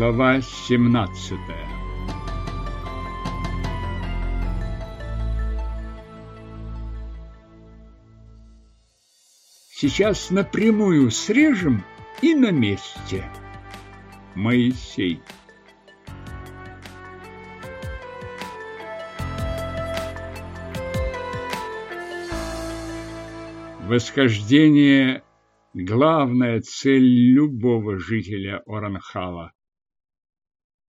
Глава 17 Сейчас напрямую срежем и на месте. Моисей Восхождение – главная цель любого жителя Оранхала.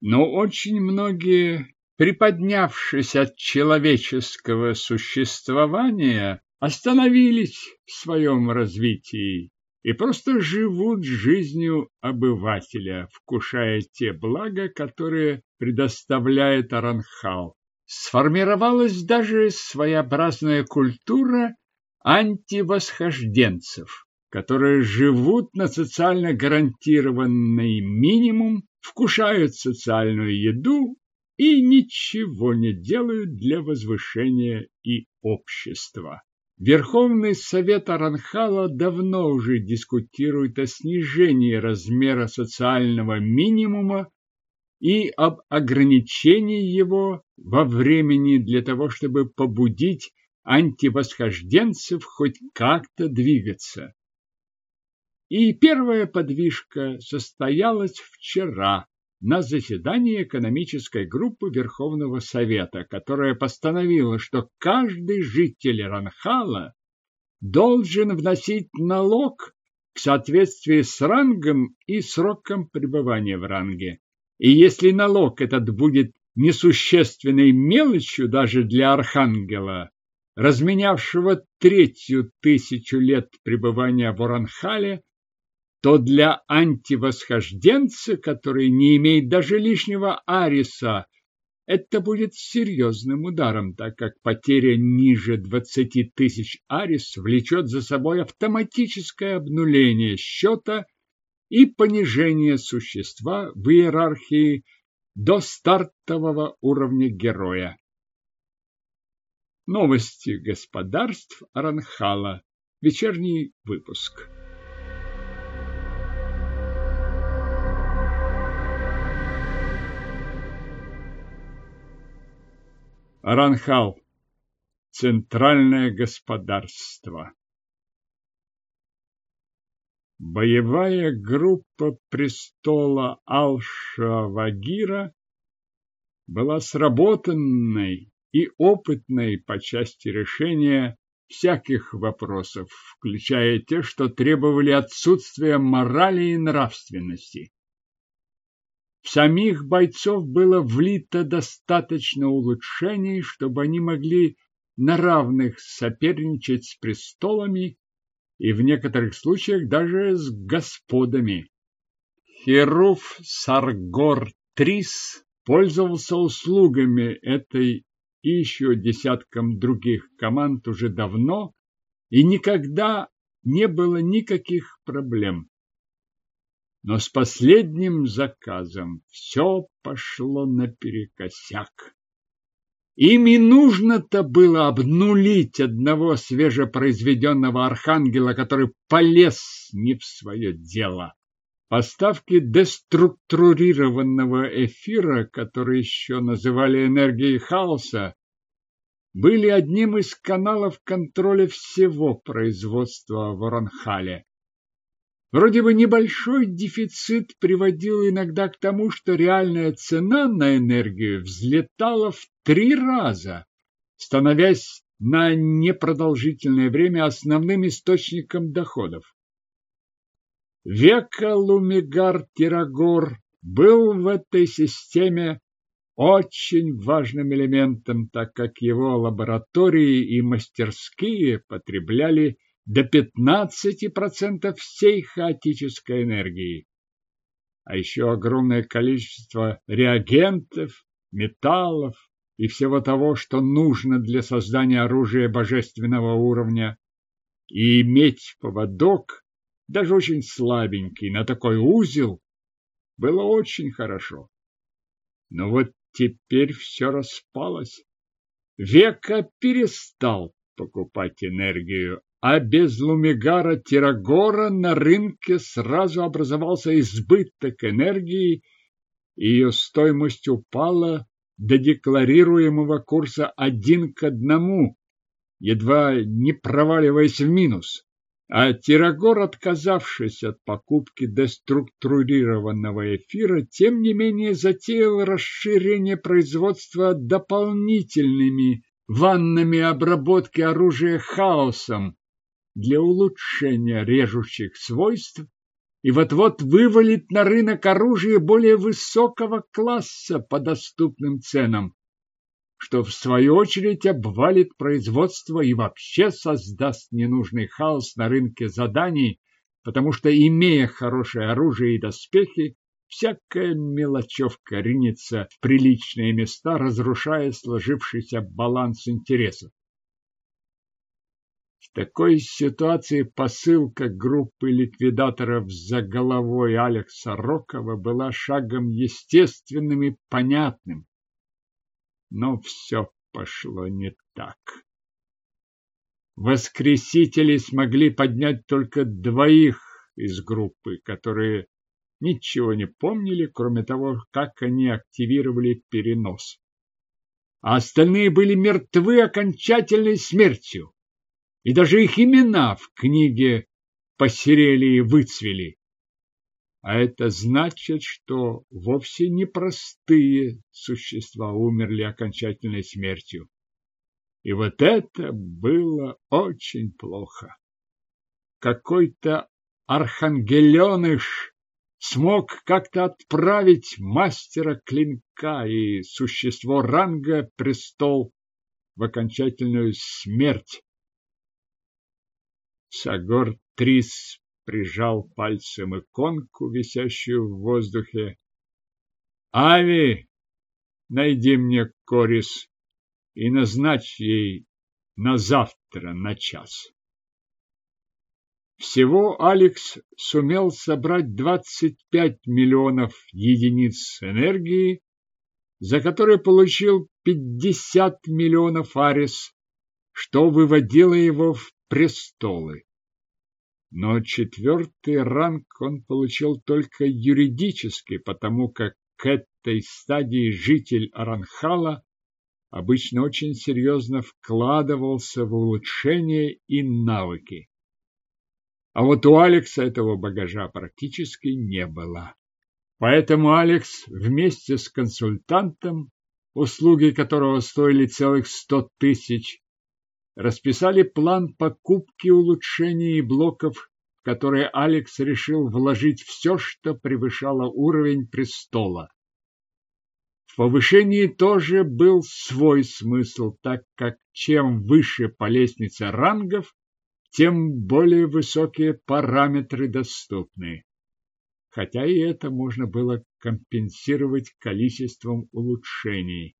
Но очень многие, приподнявшись от человеческого существования, остановились в своем развитии и просто живут жизнью обывателя, вкушая те блага, которые предоставляет Аранхал. Сформировалась даже своеобразная культура антивосхожденцев, которые живут на социально гарантированный минимум, вкушают социальную еду и ничего не делают для возвышения и общества. Верховный совет Аранхала давно уже дискутирует о снижении размера социального минимума и об ограничении его во времени для того, чтобы побудить антивосхожденцев хоть как-то двигаться. И первая подвижка состоялась вчера на заседании экономической группы Верховного Совета, которая постановила, что каждый житель Ранхала должен вносить налог в соответствии с рангом и сроком пребывания в ранге. И если налог этот будет несущественной мелочью даже для архангела, разменявшего третью тысячу лет пребывания в Оранхале, то для антивосхожденца, который не имеет даже лишнего ариса, это будет серьезным ударом, так как потеря ниже 20 тысяч арис влечет за собой автоматическое обнуление счета и понижение существа в иерархии до стартового уровня героя. Новости господарств Аранхала. Вечерний выпуск. Аранхал. Центральное господарство. Боевая группа престола Алша-Вагира была сработанной и опытной по части решения всяких вопросов, включая те, что требовали отсутствия морали и нравственности. В самих бойцов было влито достаточно улучшений, чтобы они могли на равных соперничать с престолами и в некоторых случаях даже с господами. Херуф Саргор Трис пользовался услугами этой и еще десяткам других команд уже давно, и никогда не было никаких проблем. Но с последним заказом все пошло наперекосяк. Ими нужно-то было обнулить одного свежепроизведенного архангела, который полез не в свое дело. Поставки деструктурированного эфира, который еще называли энергией хаоса, были одним из каналов контроля всего производства в Оранхале. Вроде бы небольшой дефицит приводил иногда к тому, что реальная цена на энергию взлетала в три раза, становясь на непродолжительное время основным источником доходов. Века Лумигар Тирагор был в этой системе очень важным элементом, так как его лаборатории и мастерские потребляли до 15% всей хаотической энергии. А еще огромное количество реагентов, металлов и всего того, что нужно для создания оружия божественного уровня. И иметь поводок даже очень слабенький, на такой узел, было очень хорошо. Но вот теперь все распалось. Века перестал покупать энергию, а без Лумигара Тирагора на рынке сразу образовался избыток энергии, Ее стоимость упала до декларируемого курса один к одному, едва не проваливаясь в минус. А Тирагор, отказавшись от покупки деструктурированного эфира, тем не менее затеял расширение производства дополнительными ваннами обработки оружия хаосом для улучшения режущих свойств и вот-вот вывалит на рынок оружие более высокого класса по доступным ценам что в свою очередь обвалит производство и вообще создаст ненужный хаос на рынке заданий, потому что, имея хорошее оружие и доспехи, всякая мелочевка ринется в приличные места, разрушая сложившийся баланс интересов. Такой ситуации посылка группы ликвидаторов за головой Алекса Рокова была шагом естественным и понятным но все пошло не так. Воскресители смогли поднять только двоих из группы, которые ничего не помнили, кроме того, как они активировали перенос. А остальные были мертвы окончательной смертью, и даже их имена в книге посерели и выцвели. А это значит, что вовсе не простые существа умерли окончательной смертью. И вот это было очень плохо. Какой-то архангеленыш смог как-то отправить мастера клинка и существо ранга престол в окончательную смерть. Сагор Трис прижал пальцем иконку, висящую в воздухе. «Ави, найди мне Корис и назначь ей на завтра на час». Всего Алекс сумел собрать 25 миллионов единиц энергии, за которые получил 50 миллионов арис, что выводило его в престолы но четвертый ранг он получил только юридически, потому как к этой стадии житель Аранхала обычно очень серьезно вкладывался в улучшение и навыки. А вот у Алекса этого багажа практически не было. Поэтому Алекс вместе с консультантом, услуги которого стоили целых сто тысяч, расписали план покупки улучшений блоков, в которые Алекс решил вложить все, что превышало уровень престола. В повышении тоже был свой смысл, так как чем выше по лестнице рангов, тем более высокие параметры доступны. Хотя и это можно было компенсировать количеством улучшений.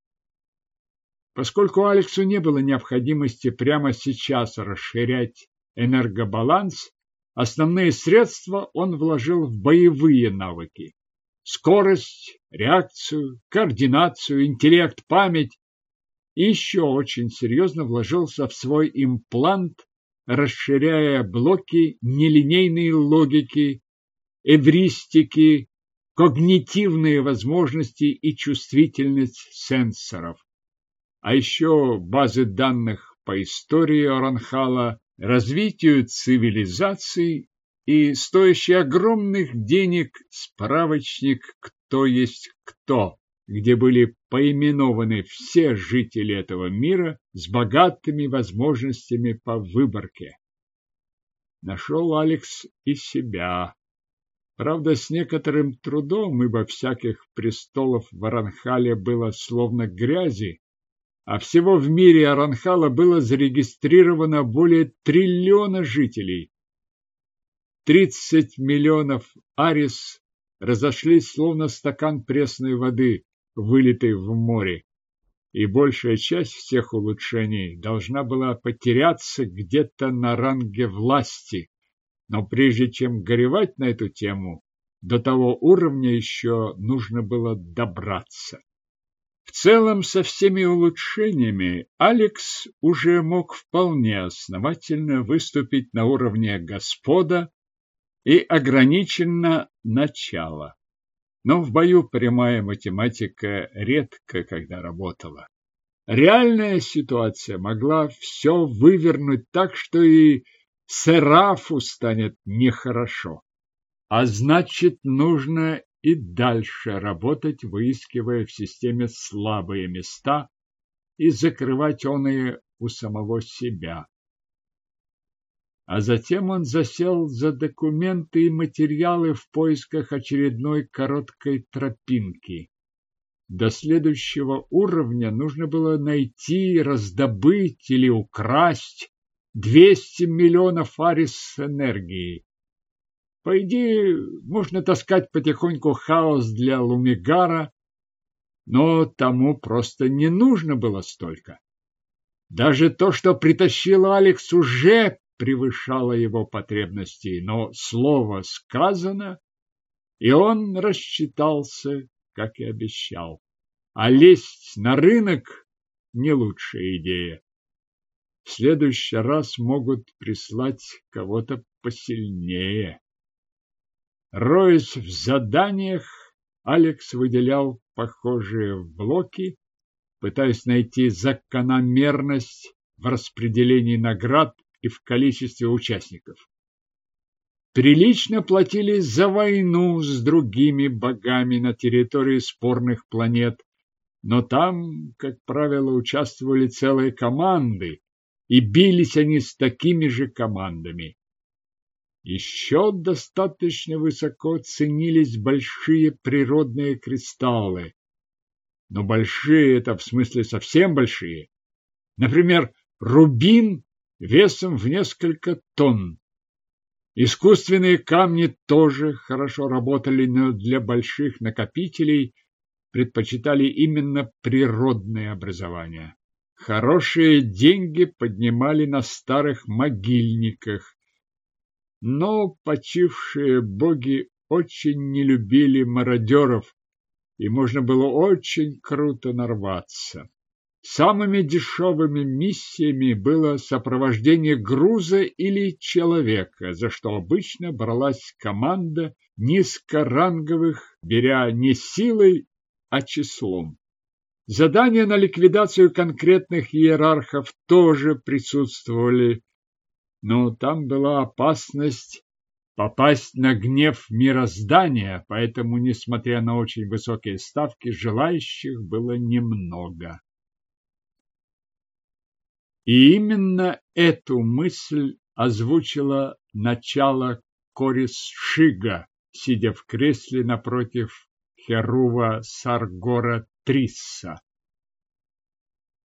Поскольку Алексу не было необходимости прямо сейчас расширять энергобаланс, основные средства он вложил в боевые навыки. Скорость, реакцию, координацию, интеллект, память. И еще очень серьезно вложился в свой имплант, расширяя блоки нелинейной логики, эвристики, когнитивные возможности и чувствительность сенсоров а еще базы данных по истории Оранхала, развитию цивилизации и стоящий огромных денег справочник «Кто есть кто», где были поименованы все жители этого мира с богатыми возможностями по выборке. Нашел Алекс и себя. Правда, с некоторым трудом, ибо всяких престолов в Аранхале было словно грязи, а всего в мире Аранхала было зарегистрировано более триллиона жителей. 30 миллионов арис разошлись словно стакан пресной воды, вылитый в море, и большая часть всех улучшений должна была потеряться где-то на ранге власти. Но прежде чем горевать на эту тему, до того уровня еще нужно было добраться. В целом, со всеми улучшениями Алекс уже мог вполне основательно выступить на уровне господа и ограниченно начала. Но в бою прямая математика редко когда работала. Реальная ситуация могла все вывернуть так, что и Серафу станет нехорошо. А значит, нужно и дальше работать, выискивая в системе слабые места и закрывать оные у самого себя. А затем он засел за документы и материалы в поисках очередной короткой тропинки. До следующего уровня нужно было найти, раздобыть или украсть 200 миллионов арис энергии. По идее, можно таскать потихоньку хаос для Лумигара, но тому просто не нужно было столько. Даже то, что притащил Алекс, уже превышало его потребности, но слово сказано, и он рассчитался, как и обещал. А лезть на рынок – не лучшая идея. В следующий раз могут прислать кого-то посильнее. Роясь в заданиях, Алекс выделял похожие блоки, пытаясь найти закономерность в распределении наград и в количестве участников. Прилично платили за войну с другими богами на территории спорных планет, но там, как правило, участвовали целые команды, и бились они с такими же командами. Еще достаточно высоко ценились большие природные кристаллы. Но большие это в смысле совсем большие. Например, рубин весом в несколько тонн. Искусственные камни тоже хорошо работали, но для больших накопителей предпочитали именно природные образования. Хорошие деньги поднимали на старых могильниках, но почившие боги очень не любили мародеров, и можно было очень круто нарваться. Самыми дешевыми миссиями было сопровождение груза или человека, за что обычно бралась команда низкоранговых, беря не силой, а числом. Задания на ликвидацию конкретных иерархов тоже присутствовали, но там была опасность попасть на гнев мироздания, поэтому, несмотря на очень высокие ставки, желающих было немного. И именно эту мысль озвучила начало Корис Шига, сидя в кресле напротив Херува Саргора Трисса.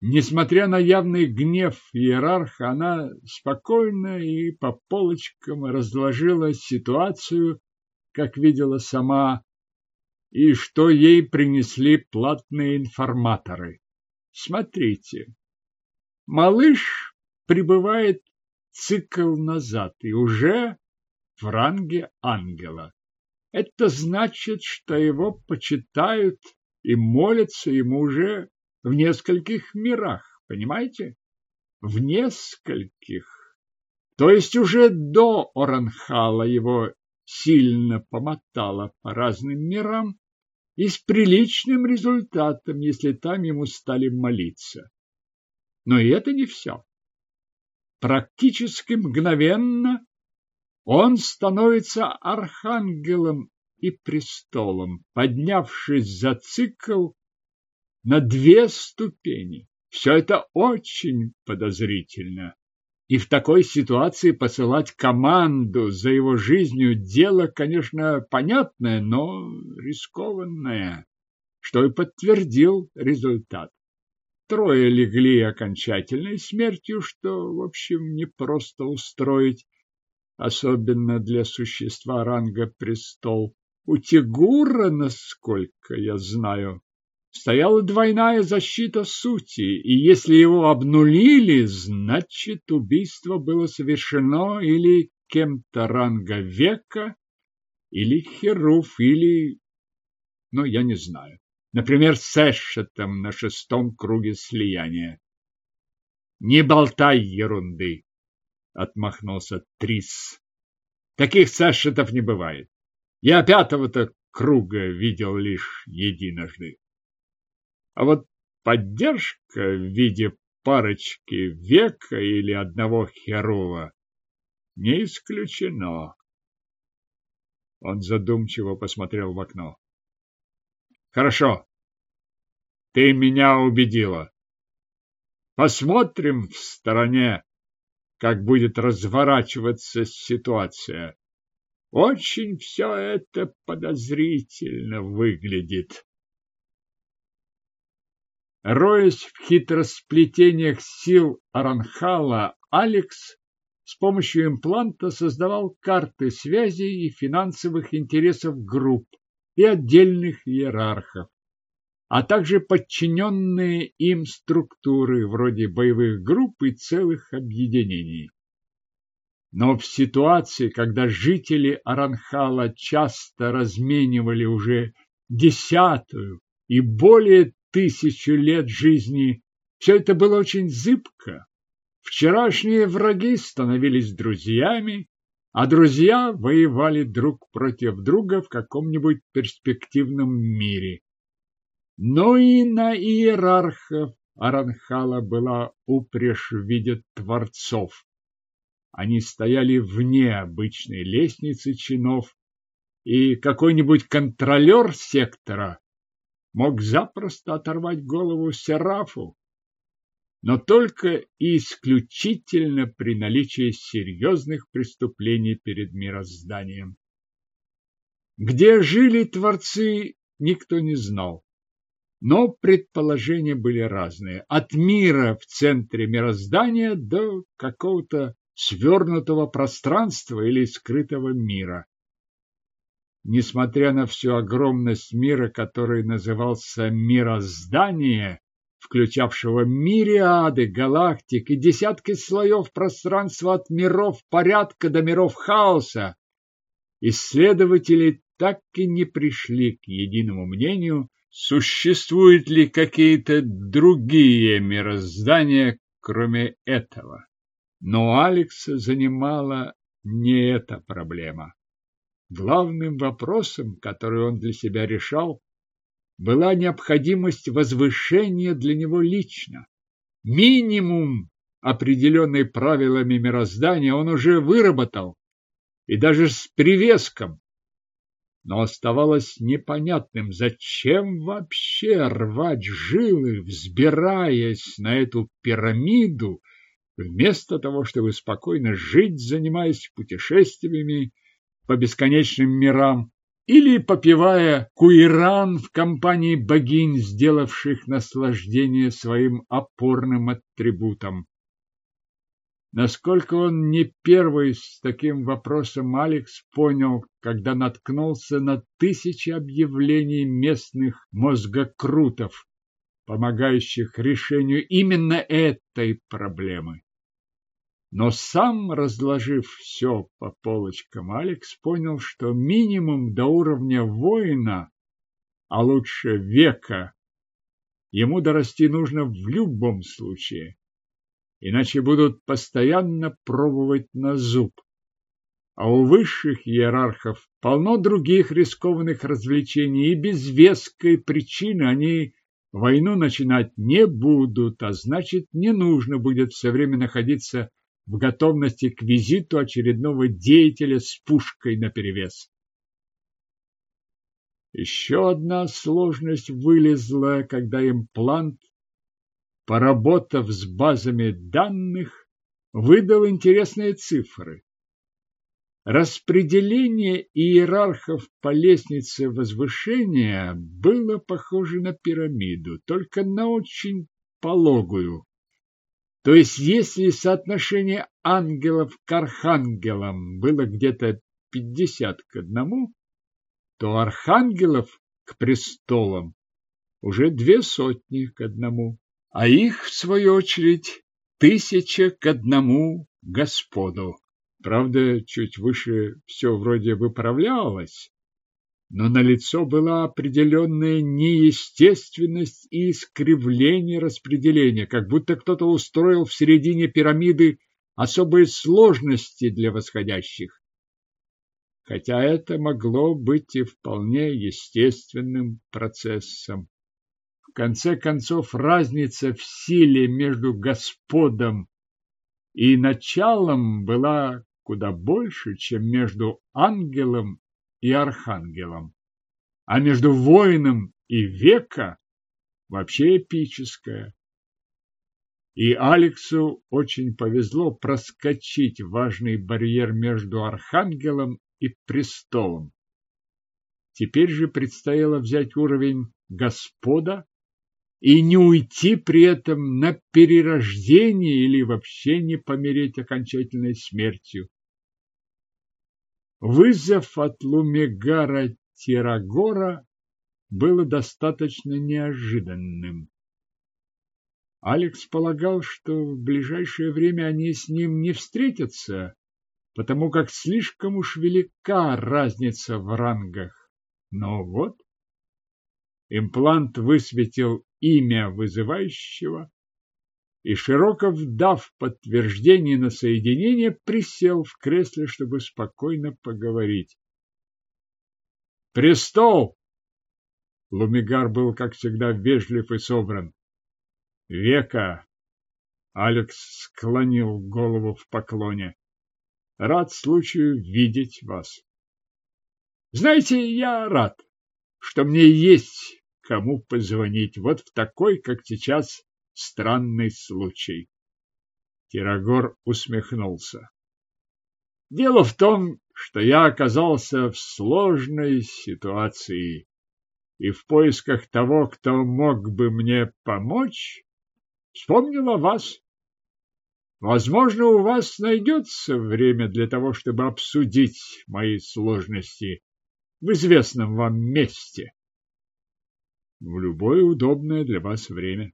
Несмотря на явный гнев иерарха, она спокойно и по полочкам разложила ситуацию, как видела сама, и что ей принесли платные информаторы. Смотрите, малыш прибывает цикл назад и уже в ранге ангела. Это значит, что его почитают и молятся ему уже в нескольких мирах, понимаете? В нескольких. То есть уже до Оранхала его сильно помотало по разным мирам и с приличным результатом, если там ему стали молиться. Но и это не все. Практически мгновенно он становится архангелом и престолом, поднявшись за цикл на две ступени. Все это очень подозрительно. И в такой ситуации посылать команду за его жизнью дело, конечно, понятное, но рискованное, что и подтвердил результат. Трое легли окончательной смертью, что, в общем, не просто устроить, особенно для существа ранга престол. У Тигура, насколько я знаю, стояла двойная защита сути, и если его обнулили, значит, убийство было совершено или кем-то ранга века, или Херуф, или... Ну, я не знаю. Например, с Эшетом на шестом круге слияния. «Не болтай ерунды!» — отмахнулся Трис. «Таких Сэшетов не бывает. Я пятого-то круга видел лишь единожды. А вот поддержка в виде парочки века или одного херува не исключено. Он задумчиво посмотрел в окно. Хорошо. Ты меня убедила. Посмотрим в стороне, как будет разворачиваться ситуация. Очень все это подозрительно выглядит. Роясь в хитросплетениях сил Аранхала, Алекс с помощью импланта создавал карты связи и финансовых интересов групп и отдельных иерархов, а также подчиненные им структуры вроде боевых групп и целых объединений. Но в ситуации, когда жители Аранхала часто разменивали уже десятую и более тысячу лет жизни, все это было очень зыбко. Вчерашние враги становились друзьями, а друзья воевали друг против друга в каком-нибудь перспективном мире. Но и на иерархов Аранхала была упряжь в виде творцов. Они стояли вне обычной лестницы чинов, и какой-нибудь контролер сектора мог запросто оторвать голову Серафу, но только и исключительно при наличии серьезных преступлений перед мирозданием. Где жили творцы, никто не знал. Но предположения были разные. От мира в центре мироздания до какого-то свернутого пространства или скрытого мира. Несмотря на всю огромность мира, который назывался мироздание, включавшего мириады галактик и десятки слоев пространства от миров порядка до миров хаоса, исследователи так и не пришли к единому мнению, существуют ли какие-то другие мироздания, кроме этого. Но Алекса занимала не эта проблема. Главным вопросом, который он для себя решал, была необходимость возвышения для него лично. Минимум, определенный правилами мироздания, он уже выработал, и даже с привеском. Но оставалось непонятным, зачем вообще рвать жилы, взбираясь на эту пирамиду, вместо того, чтобы спокойно жить, занимаясь путешествиями по бесконечным мирам или попивая куиран в компании богинь, сделавших наслаждение своим опорным атрибутом. Насколько он не первый с таким вопросом Алекс понял, когда наткнулся на тысячи объявлений местных мозгокрутов, помогающих решению именно этой проблемы. Но сам, разложив все по полочкам, Алекс понял, что минимум до уровня воина, а лучше века, ему дорасти нужно в любом случае, иначе будут постоянно пробовать на зуб. А у высших иерархов полно других рискованных развлечений, и без веской причины они войну начинать не будут, а значит, не нужно будет все время находиться в готовности к визиту очередного деятеля с пушкой наперевес. Еще одна сложность вылезла, когда имплант, поработав с базами данных, выдал интересные цифры. Распределение иерархов по лестнице возвышения было похоже на пирамиду, только на очень пологую. То есть, если соотношение ангелов к архангелам было где-то 50 к одному, то архангелов к престолам уже две сотни к одному, а их, в свою очередь, тысяча к одному Господу. Правда, чуть выше все вроде выправлялось, но на лицо была определенная неестественность и искривление распределения, как будто кто-то устроил в середине пирамиды особые сложности для восходящих. хотя это могло быть и вполне естественным процессом. В конце концов, разница в силе между господом и началом была куда больше, чем между ангелом и архангелом, а между воином и века вообще эпическая. И Алексу очень повезло проскочить важный барьер между архангелом и престолом. Теперь же предстояло взять уровень Господа и не уйти при этом на перерождение или вообще не помереть окончательной смертью. Вызов от Лумегара Тирагора было достаточно неожиданным. Алекс полагал, что в ближайшее время они с ним не встретятся, потому как слишком уж велика разница в рангах. Но вот имплант высветил имя вызывающего, и, Широков, дав подтверждение на соединение, присел в кресле, чтобы спокойно поговорить. «Престол!» Лумигар был, как всегда, вежлив и собран. Века. Алекс склонил голову в поклоне. Рад случаю видеть вас. Знаете, я рад, что мне есть кому позвонить вот в такой, как сейчас, странный случай. Тирагор усмехнулся. Дело в том, что я оказался в сложной ситуации и в поисках того, кто мог бы мне помочь, Вспомнила вас. Возможно, у вас найдется время для того, чтобы обсудить мои сложности в известном вам месте. В любое удобное для вас время.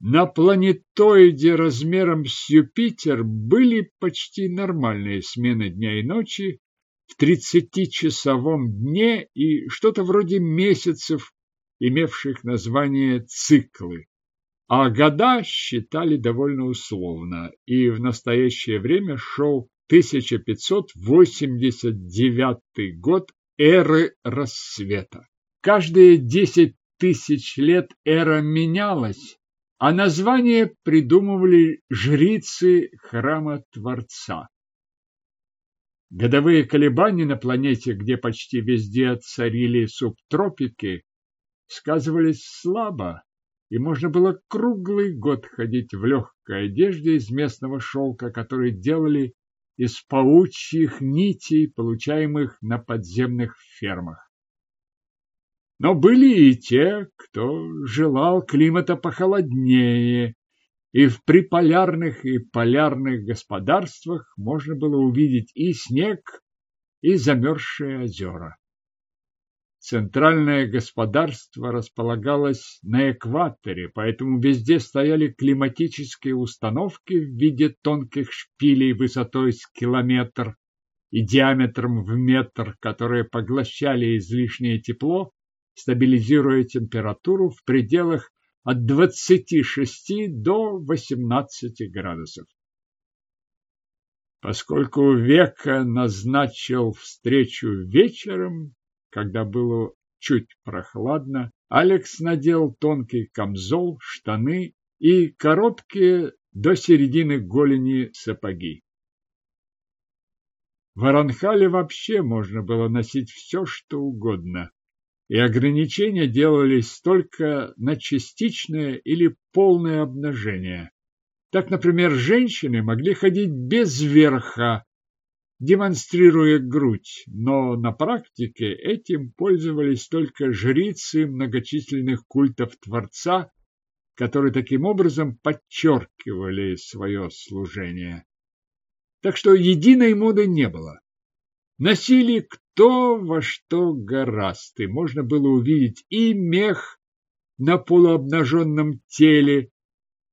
На планетоиде размером с Юпитер были почти нормальные смены дня и ночи в тридцатичасовом дне и что-то вроде месяцев имевших название циклы, а года считали довольно условно, и в настоящее время шел 1589 год эры рассвета. Каждые десять тысяч лет эра менялась, а название придумывали жрицы храма Творца. Годовые колебания на планете, где почти везде царили субтропики, сказывались слабо, и можно было круглый год ходить в легкой одежде из местного шелка, который делали из паучьих нитей, получаемых на подземных фермах. Но были и те, кто желал климата похолоднее, и в приполярных и полярных господарствах можно было увидеть и снег, и замерзшие озера. Центральное господарство располагалось на экваторе, поэтому везде стояли климатические установки в виде тонких шпилей высотой с километр и диаметром в метр, которые поглощали излишнее тепло, стабилизируя температуру в пределах от 26 до 18 градусов. Поскольку Века назначил встречу вечером, когда было чуть прохладно, Алекс надел тонкий камзол, штаны и короткие до середины голени сапоги. В Аранхале вообще можно было носить все, что угодно, и ограничения делались только на частичное или полное обнажение. Так, например, женщины могли ходить без верха, демонстрируя грудь, но на практике этим пользовались только жрицы многочисленных культов Творца, которые таким образом подчеркивали свое служение. Так что единой моды не было. Носили кто во что гораст, и можно было увидеть и мех на полуобнаженном теле,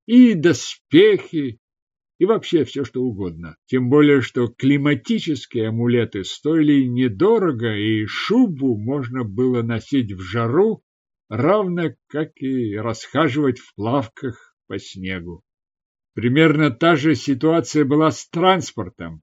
и доспехи, и вообще все, что угодно. Тем более, что климатические амулеты стоили недорого, и шубу можно было носить в жару, равно как и расхаживать в плавках по снегу. Примерно та же ситуация была с транспортом.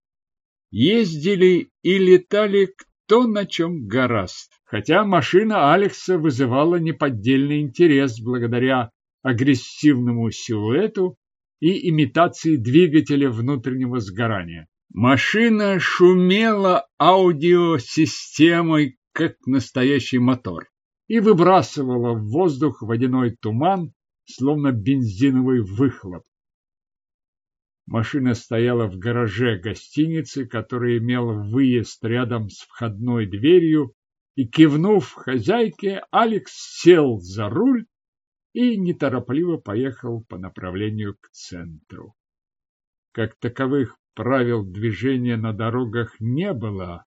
Ездили и летали кто на чем гораст, хотя машина Алекса вызывала неподдельный интерес благодаря агрессивному силуэту и имитации двигателя внутреннего сгорания. Машина шумела аудиосистемой, как настоящий мотор, и выбрасывала в воздух водяной туман, словно бензиновый выхлоп. Машина стояла в гараже гостиницы, который имел выезд рядом с входной дверью, и, кивнув хозяйке, Алекс сел за руль и неторопливо поехал по направлению к центру. Как таковых правил движения на дорогах не было,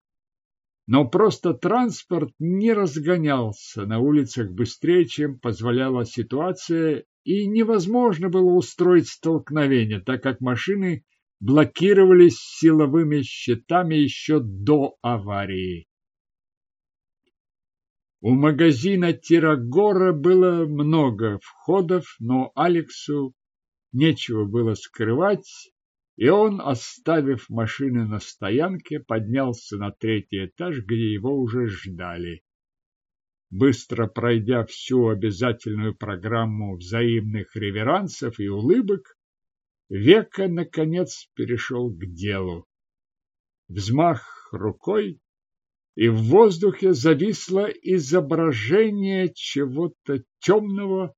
но просто транспорт не разгонялся на улицах быстрее, чем позволяла ситуация, и невозможно было устроить столкновение, так как машины блокировались силовыми щитами еще до аварии. У магазина Тирагора было много входов, но Алексу нечего было скрывать, и он, оставив машины на стоянке, поднялся на третий этаж, где его уже ждали. Быстро пройдя всю обязательную программу взаимных реверансов и улыбок, Века, наконец, перешел к делу. Взмах рукой, и в воздухе зависло изображение чего-то темного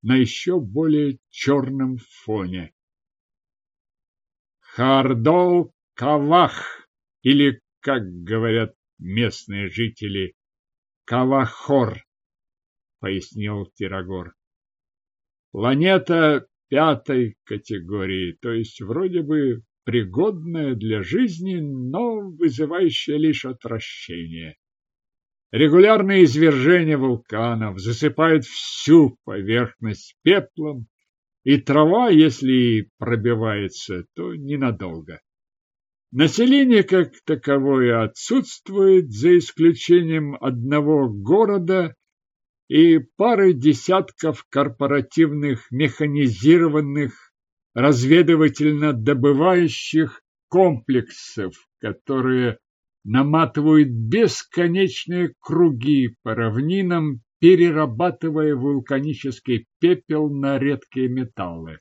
на еще более черном фоне. Хардол Кавах, или, как говорят местные жители, Кавахор, пояснил Тирагор. Планета пятой категории, то есть вроде бы пригодная для жизни, но вызывающая лишь отвращение. Регулярные извержения вулканов засыпают всю поверхность пеплом, и трава, если и пробивается, то ненадолго. Население как таковое отсутствует, за исключением одного города и пары десятков корпоративных механизированных разведывательно-добывающих комплексов, которые наматывают бесконечные круги по равнинам перерабатывая вулканический пепел на редкие металлы.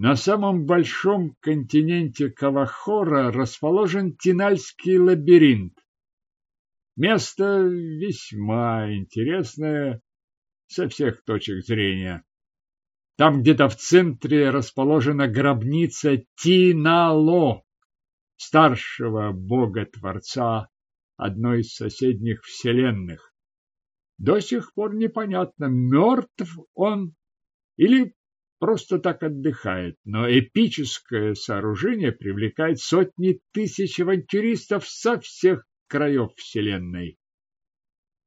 На самом большом континенте Кавахора расположен Тинальский лабиринт. Место весьма интересное со всех точек зрения. Там где-то в центре расположена гробница Тинало, старшего бога-творца одной из соседних вселенных. До сих пор непонятно, мертв он или просто так отдыхает, но эпическое сооружение привлекает сотни тысяч авантюристов со всех краев Вселенной.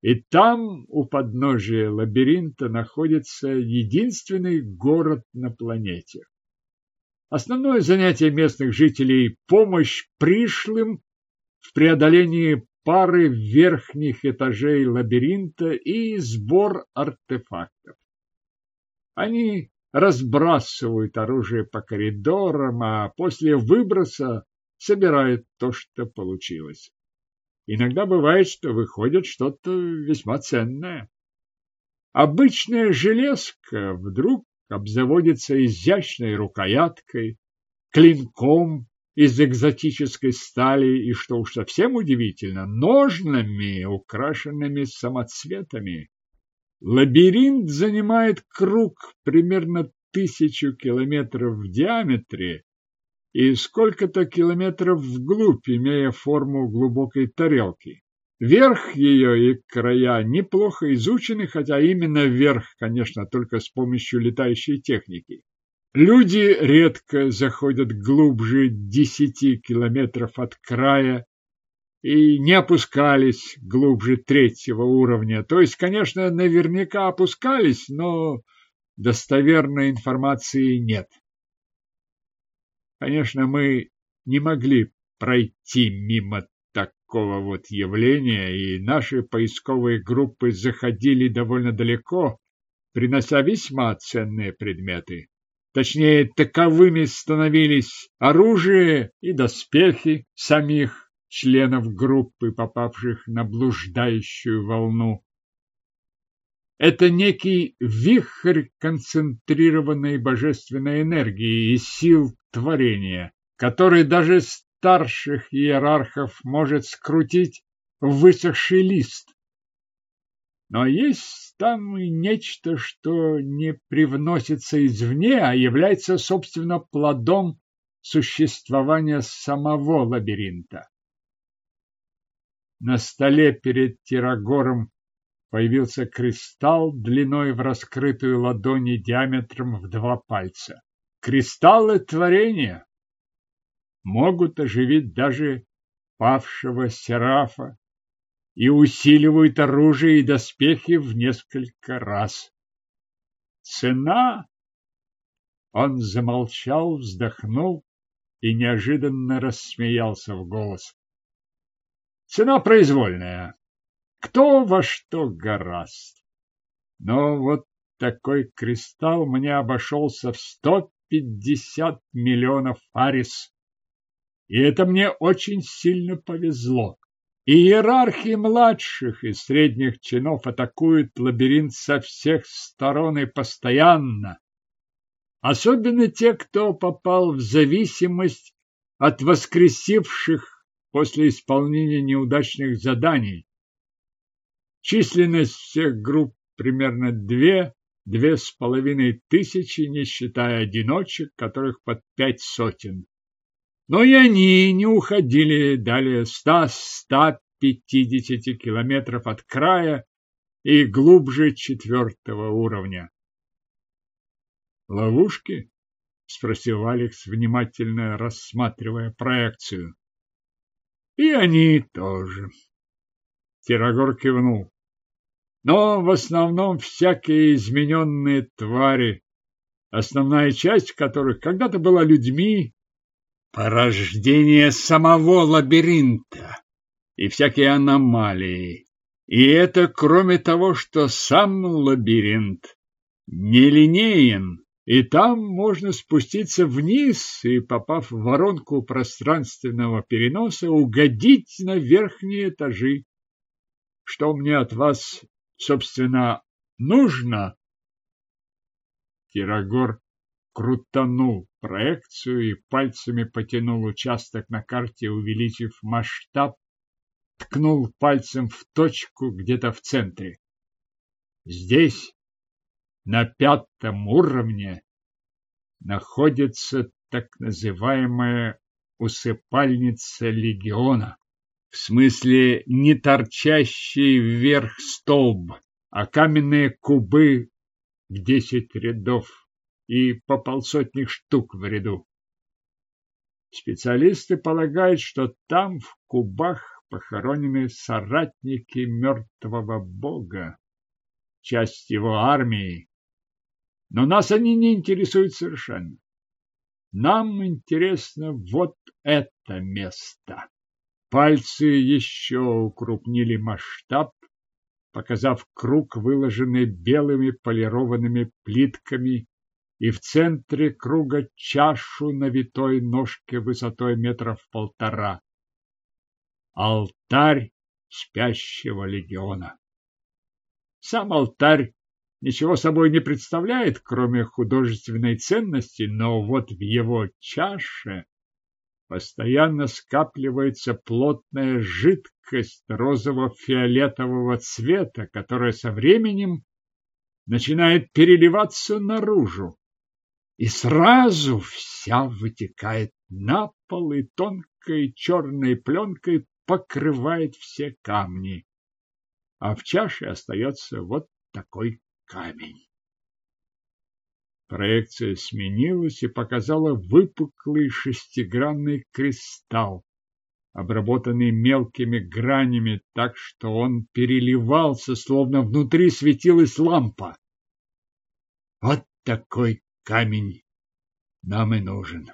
И там, у подножия лабиринта, находится единственный город на планете. Основное занятие местных жителей – помощь пришлым в преодолении пары верхних этажей лабиринта и сбор артефактов. Они разбрасывают оружие по коридорам, а после выброса собирают то, что получилось. Иногда бывает, что выходит что-то весьма ценное. Обычная железка вдруг обзаводится изящной рукояткой, клинком из экзотической стали и, что уж совсем удивительно, ножнами, украшенными самоцветами. Лабиринт занимает круг примерно тысячу километров в диаметре и сколько-то километров вглубь, имея форму глубокой тарелки. Верх ее и края неплохо изучены, хотя именно верх, конечно, только с помощью летающей техники. Люди редко заходят глубже десяти километров от края и не опускались глубже третьего уровня. То есть, конечно, наверняка опускались, но достоверной информации нет. Конечно, мы не могли пройти мимо такого вот явления, и наши поисковые группы заходили довольно далеко, принося весьма ценные предметы. Точнее, таковыми становились оружие и доспехи самих членов группы, попавших на блуждающую волну. Это некий вихрь концентрированной божественной энергии и сил творения, который даже старших иерархов может скрутить в высохший лист. Но есть там и нечто, что не привносится извне, а является, собственно, плодом существования самого лабиринта. На столе перед Тирагором появился кристалл длиной в раскрытую ладони диаметром в два пальца. Кристаллы творения могут оживить даже павшего серафа и усиливают оружие и доспехи в несколько раз. Цена? Он замолчал, вздохнул и неожиданно рассмеялся в голос. Цена произвольная. Кто во что гораст. Но вот такой кристалл мне обошелся в сто пятьдесят миллионов арис. И это мне очень сильно повезло. Иерархи младших и средних чинов атакуют лабиринт со всех сторон и постоянно. Особенно те, кто попал в зависимость от воскресивших после исполнения неудачных заданий. Численность всех групп примерно две, две с половиной тысячи, не считая одиночек, которых под пять сотен. Но и они не уходили далее ста-ста пятидесяти километров от края и глубже четвертого уровня. «Ловушки?» — спросил Алекс, внимательно рассматривая проекцию. «И они тоже». Тирагор кивнул. «Но в основном всякие измененные твари, основная часть которых когда-то была людьми порождение самого лабиринта и всякие аномалии. И это кроме того, что сам лабиринт нелинеен, и там можно спуститься вниз и, попав в воронку пространственного переноса, угодить на верхние этажи. Что мне от вас, собственно, нужно? Кирагор крутанул проекцию и пальцами потянул участок на карте, увеличив масштаб, ткнул пальцем в точку где-то в центре. Здесь, на пятом уровне, находится так называемая усыпальница легиона. В смысле не торчащий вверх столб, а каменные кубы в десять рядов и по полсотни штук в ряду. Специалисты полагают, что там в кубах похоронены соратники мертвого бога, часть его армии. Но нас они не интересуют совершенно. Нам интересно вот это место. Пальцы еще укрупнили масштаб, показав круг, выложенный белыми полированными плитками и в центре круга чашу на витой ножке высотой метров полтора. Алтарь спящего легиона. Сам алтарь ничего собой не представляет, кроме художественной ценности, но вот в его чаше постоянно скапливается плотная жидкость розово-фиолетового цвета, которая со временем начинает переливаться наружу и сразу вся вытекает на пол и тонкой черной пленкой покрывает все камни. А в чаше остается вот такой камень. Проекция сменилась и показала выпуклый шестигранный кристалл, обработанный мелкими гранями так, что он переливался, словно внутри светилась лампа. Вот такой камень нам и нужен.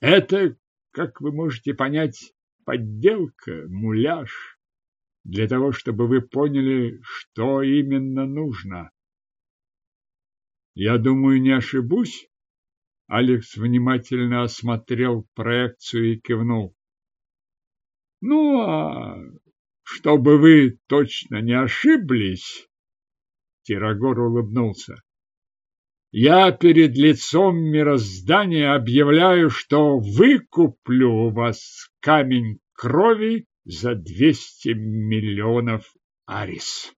Это, как вы можете понять, подделка, муляж, для того, чтобы вы поняли, что именно нужно. Я думаю, не ошибусь. Алекс внимательно осмотрел проекцию и кивнул. Ну, а чтобы вы точно не ошиблись, Тирагор улыбнулся. Я перед лицом мироздания объявляю, что выкуплю у вас камень крови за двести миллионов арис.